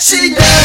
she does.